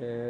น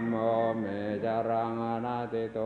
มโมเมจารังอนาติโต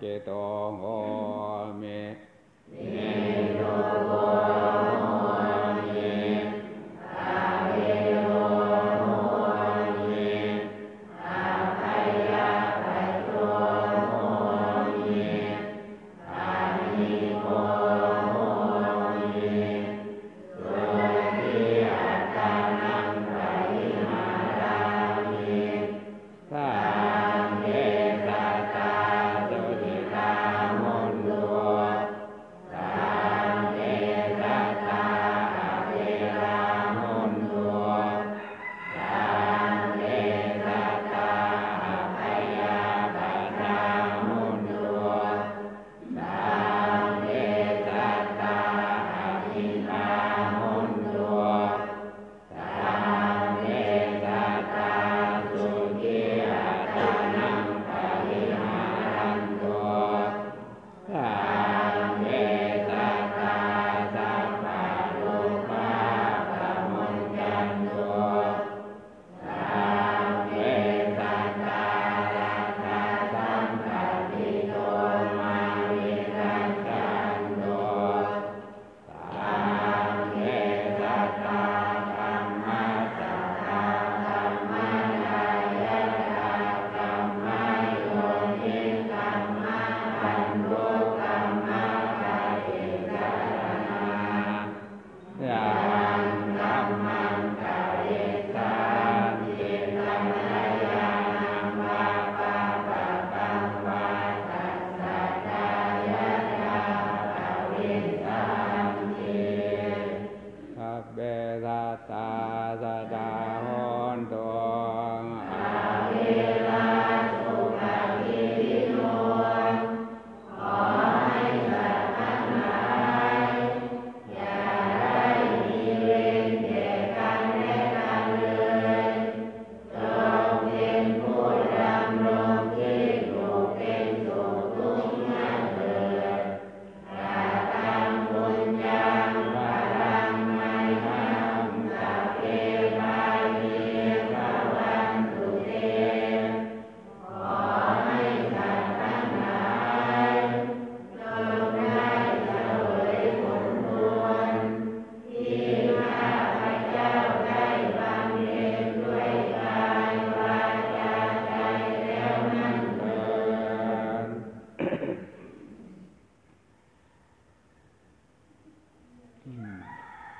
เจโตโห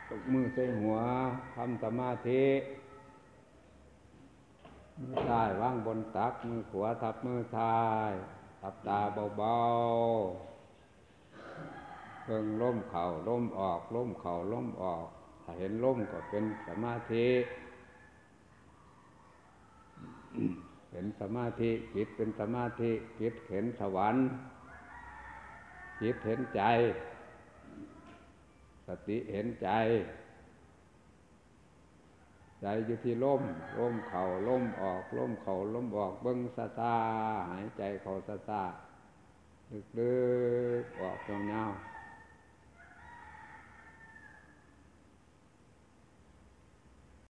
ตกมือใส่หัวทำสมาธิมือซ้ายว่างบนตัก มือขวาทับมือซ้ายทับตาเบาๆเพิ่งล้มเข่าล้มออกล้มเข่าล้มออก ถ้าเห็นล้มก็เป็นสมาธิเห็นสมาธิจิตเป็นสมาธิจิตเห็นสวรรค์จิตเห็นใจ สติเห็นใจ ใจอยู่ที่ล้มล้มเข่าล้มออกล้มเข่าล้มออกเบิ้งสะตาหายใจเข่าสะตาลึกๆออกยาวา